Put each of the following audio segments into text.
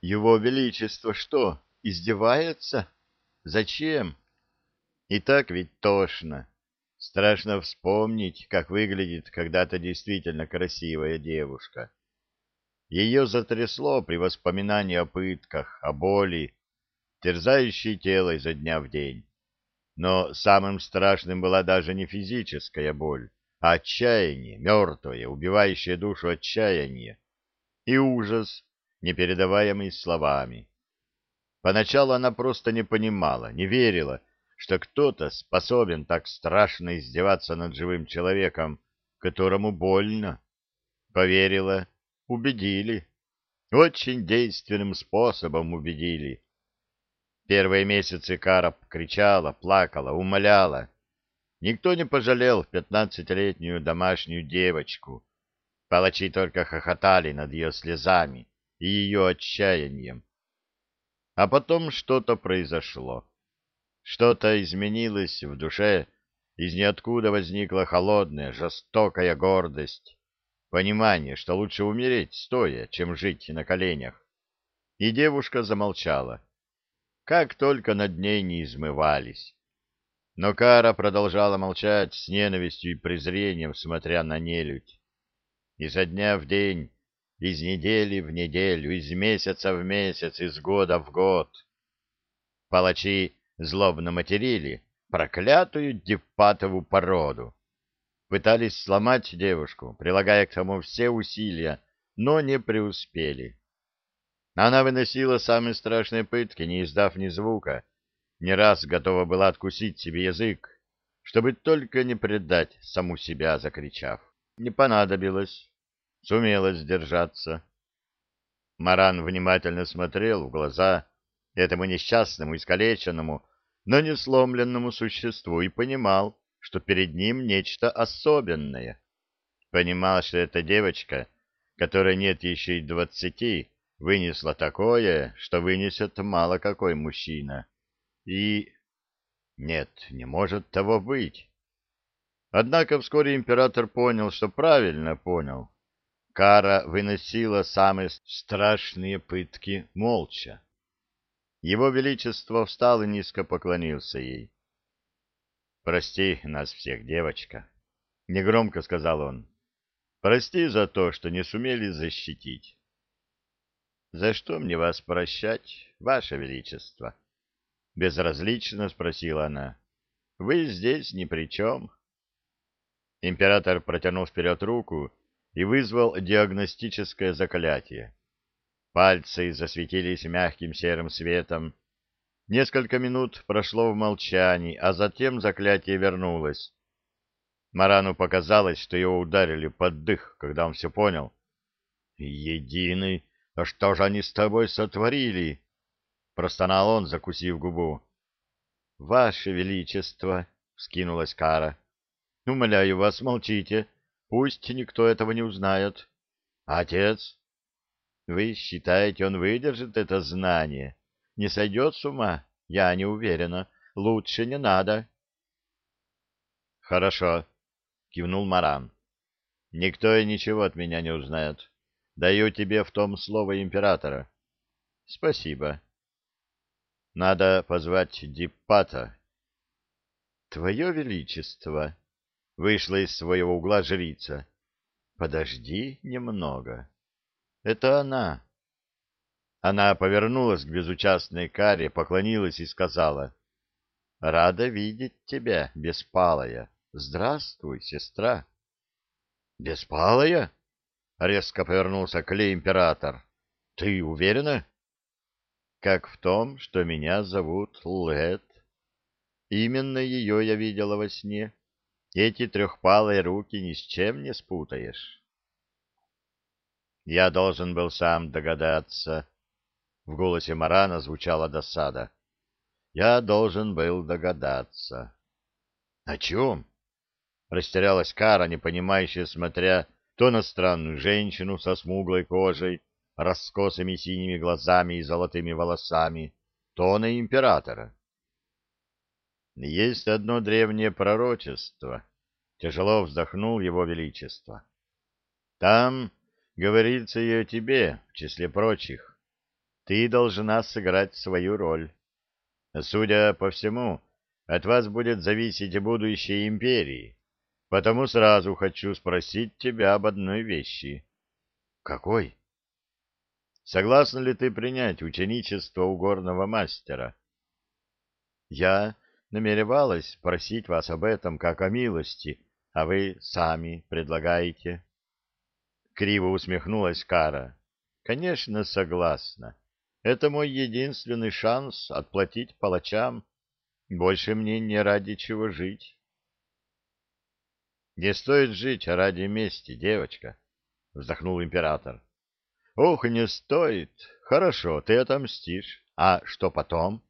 Его Величество что, издевается? Зачем? И так ведь тошно. Страшно вспомнить, как выглядит когда-то действительно красивая девушка. Ее затрясло при воспоминании о пытках, о боли, терзающей тело изо дня в день. Но самым страшным была даже не физическая боль, а отчаяние, мертвое, убивающее душу отчаяние, и ужас, непередаваемый словами. Поначалу она просто не понимала, не верила, что кто-то способен так страшно издеваться над живым человеком, которому больно. Поверила, убедили. Очень действенным способом убедили. Первые месяцы Карап кричала, плакала, умоляла. Никто не пожалел пятнадцатилетнюю домашнюю девочку. Палачи только хохотали над ее слезами и ее отчаянием. А потом что-то произошло. Что-то изменилось в душе, из ниоткуда возникла холодная, жестокая гордость, понимание, что лучше умереть стоя, чем жить на коленях. И девушка замолчала. Как только над ней не измывались. Но Кара продолжала молчать с ненавистью и презрением, смотря на нелюдь. Изо дня в день из недели в неделю, из месяца в месяц, из года в год. Палачи злобно материли проклятую Дипатову породу. Пытались сломать девушку, прилагая к тому все усилия, но не преуспели. Она выносила самые страшные пытки, не издав ни звука, не раз готова была откусить себе язык, чтобы только не предать саму себя, закричав. Не понадобилось сумела сдержаться. Маран внимательно смотрел в глаза этому несчастному, искалеченному, но не сломленному существу и понимал, что перед ним нечто особенное. Понимал, что эта девочка, которой нет еще и двадцати, вынесла такое, что вынесет мало какой мужчина. И... Нет, не может того быть. Однако вскоре император понял, что правильно понял. Кара выносила самые страшные пытки молча. Его Величество встал и низко поклонился ей. «Прости нас всех, девочка», — негромко сказал он. «Прости за то, что не сумели защитить». «За что мне вас прощать, Ваше Величество?» — безразлично спросила она. «Вы здесь ни при чем». Император протянул вперед руку и вызвал диагностическое заклятие. Пальцы засветились мягким серым светом. Несколько минут прошло в молчании, а затем заклятие вернулось. Марану показалось, что его ударили под дых, когда он все понял. «Единый, а что же они с тобой сотворили?» Простонал он, закусив губу. «Ваше Величество!» — вскинулась Кара. «Умоляю вас, молчите. Пусть никто этого не узнает. Отец? Вы считаете, он выдержит это знание? Не сойдет с ума? Я не уверена. Лучше не надо. Хорошо, кивнул Маран. Никто и ничего от меня не узнает. Даю тебе в том слово императора. Спасибо. Надо позвать Диппата. Твое Величество, Вышла из своего угла жрица. «Подожди немного. Это она». Она повернулась к безучастной каре, поклонилась и сказала. «Рада видеть тебя, Беспалая. Здравствуй, сестра». «Беспалая?» — резко повернулся к Ле император. «Ты уверена?» «Как в том, что меня зовут Лет. Именно ее я видела во сне». Эти трехпалые руки ни с чем не спутаешь. Я должен был сам догадаться. В голосе Марана звучала досада. Я должен был догадаться. О чем? Растерялась Кара, непонимающая, смотря то на странную женщину со смуглой кожей, раскосыми синими глазами и золотыми волосами, то на императора. Есть одно древнее пророчество. Тяжело вздохнул его величество. Там говорится и о тебе, в числе прочих. ты должна сыграть свою роль. Судя по всему, от вас будет зависеть будущее империи, потому сразу хочу спросить тебя об одной вещи. — Какой? — Согласна ли ты принять ученичество у горного мастера? — Я намеревалась просить вас об этом как о милости, а вы сами предлагаете. Криво усмехнулась Кара. Конечно, согласна. Это мой единственный шанс отплатить палачам. Больше мне не ради чего жить. Не стоит жить ради мести, девочка, вздохнул император. Ох, не стоит. Хорошо, ты отомстишь. А что потом?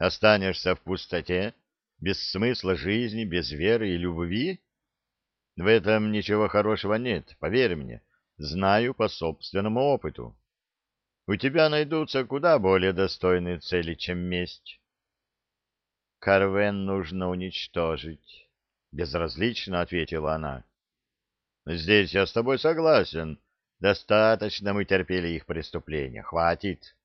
Останешься в пустоте, без смысла жизни, без веры и любви? В этом ничего хорошего нет, поверь мне. Знаю по собственному опыту. У тебя найдутся куда более достойные цели, чем месть. Карвен нужно уничтожить, — безразлично ответила она. Здесь я с тобой согласен. Достаточно мы терпели их преступления. Хватит.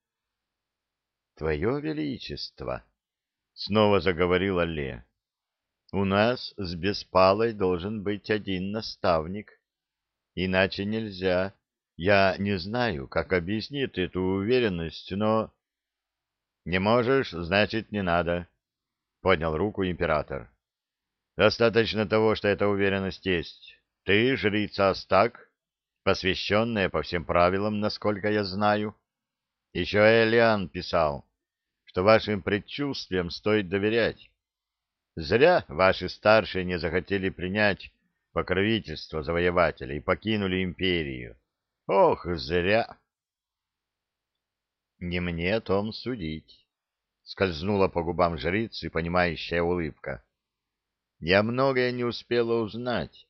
Твое Величество, — снова заговорил Алле, — у нас с Беспалой должен быть один наставник. Иначе нельзя. Я не знаю, как объяснить эту уверенность, но... — Не можешь, значит, не надо, — поднял руку император. — Достаточно того, что эта уверенность есть. Ты жрица Астак, посвященная по всем правилам, насколько я знаю. — еще Элиан писал, что вашим предчувствиям стоит доверять. Зря ваши старшие не захотели принять покровительство завоевателя и покинули империю. Ох, зря! Не мне о том судить, — скользнула по губам жрицы понимающая улыбка. Я многое не успела узнать.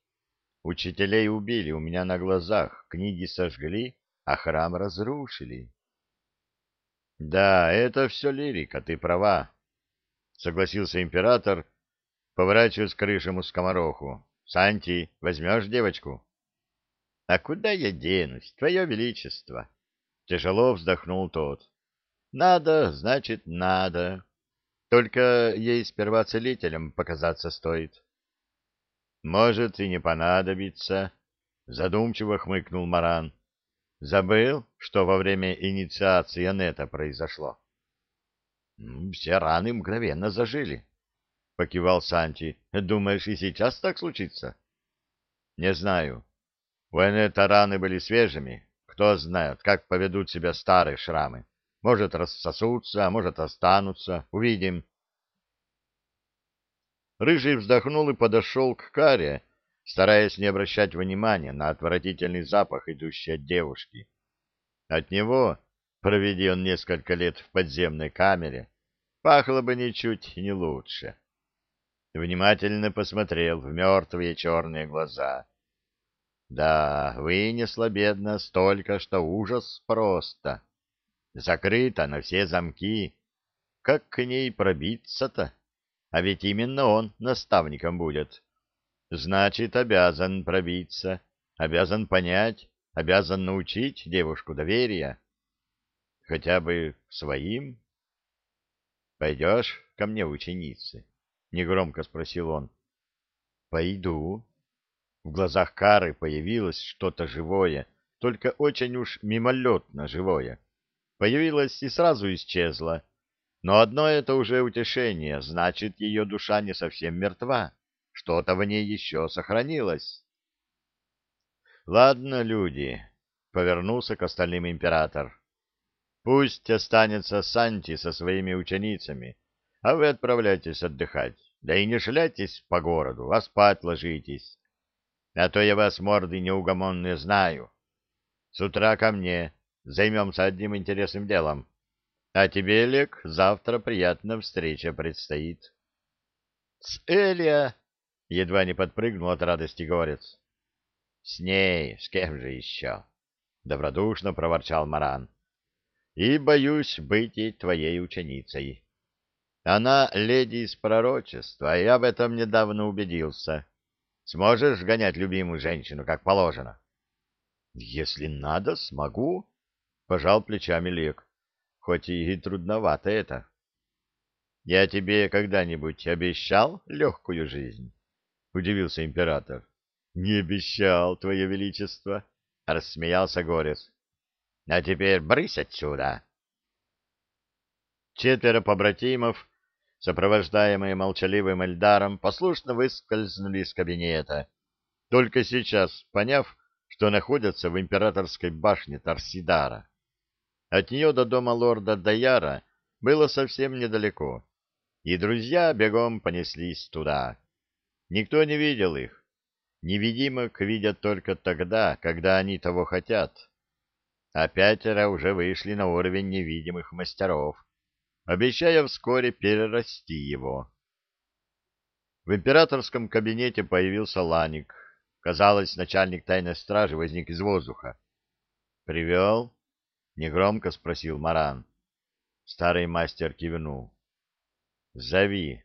Учителей убили у меня на глазах, книги сожгли, а храм разрушили. — Да, это все лирика, ты права, — согласился император, поворачиваясь к рыжему скомороху. — Санти, возьмешь девочку? — А куда я денусь, твое величество? — тяжело вздохнул тот. — Надо, значит, надо. Только ей сперва целителем показаться стоит. — Может, и не понадобится, — задумчиво хмыкнул Маран. — Забыл, что во время инициации Анета произошло? — Все раны мгновенно зажили, — покивал Санти. — Думаешь, и сейчас так случится? — Не знаю. У Анета раны были свежими. Кто знает, как поведут себя старые шрамы. Может, рассосутся, а может, останутся. Увидим. Рыжий вздохнул и подошел к Каре, стараясь не обращать внимания на отвратительный запах, идущий от девушки. От него, проведи он несколько лет в подземной камере, пахло бы ничуть не лучше. Внимательно посмотрел в мертвые черные глаза. Да, вынесла бедно столько, что ужас просто. Закрыта на все замки. Как к ней пробиться-то? А ведь именно он наставником будет. Значит, обязан пробиться, обязан понять, обязан научить девушку доверия. Хотя бы своим. — Пойдешь ко мне, ученицы? — негромко спросил он. — Пойду. В глазах Кары появилось что-то живое, только очень уж мимолетно живое. Появилось и сразу исчезло. Но одно это уже утешение, значит, ее душа не совсем мертва. Что-то в ней еще сохранилось. Ладно, люди, повернулся к остальным император. Пусть останется Санти со своими ученицами, а вы отправляйтесь отдыхать. Да и не шляйтесь по городу, а спать ложитесь. А то я вас, морды неугомонные, знаю. С утра ко мне, займемся одним интересным делом. А тебе, Олег, завтра приятная встреча предстоит. — С Элия! Едва не подпрыгнул от радости говорец. — С ней, с кем же еще? — добродушно проворчал Маран. — И боюсь быть и твоей ученицей. Она леди из пророчества, и об этом недавно убедился. Сможешь гонять любимую женщину, как положено? — Если надо, смогу, — пожал плечами Лек. хоть и трудновато это. Я тебе когда-нибудь обещал легкую жизнь? — удивился император. — Не обещал, твое величество, — рассмеялся Горец. — А теперь брысь отсюда. Четверо побратимов, сопровождаемые молчаливым Эльдаром, послушно выскользнули из кабинета, только сейчас поняв, что находятся в императорской башне Тарсидара. От нее до дома лорда Даяра было совсем недалеко, и друзья бегом понеслись туда. Никто не видел их. Невидимок видят только тогда, когда они того хотят. А пятеро уже вышли на уровень невидимых мастеров, обещая вскоре перерасти его. В императорском кабинете появился Ланик. Казалось, начальник тайной стражи возник из воздуха. «Привел?» — негромко спросил Маран. Старый мастер кивнул. «Зови»,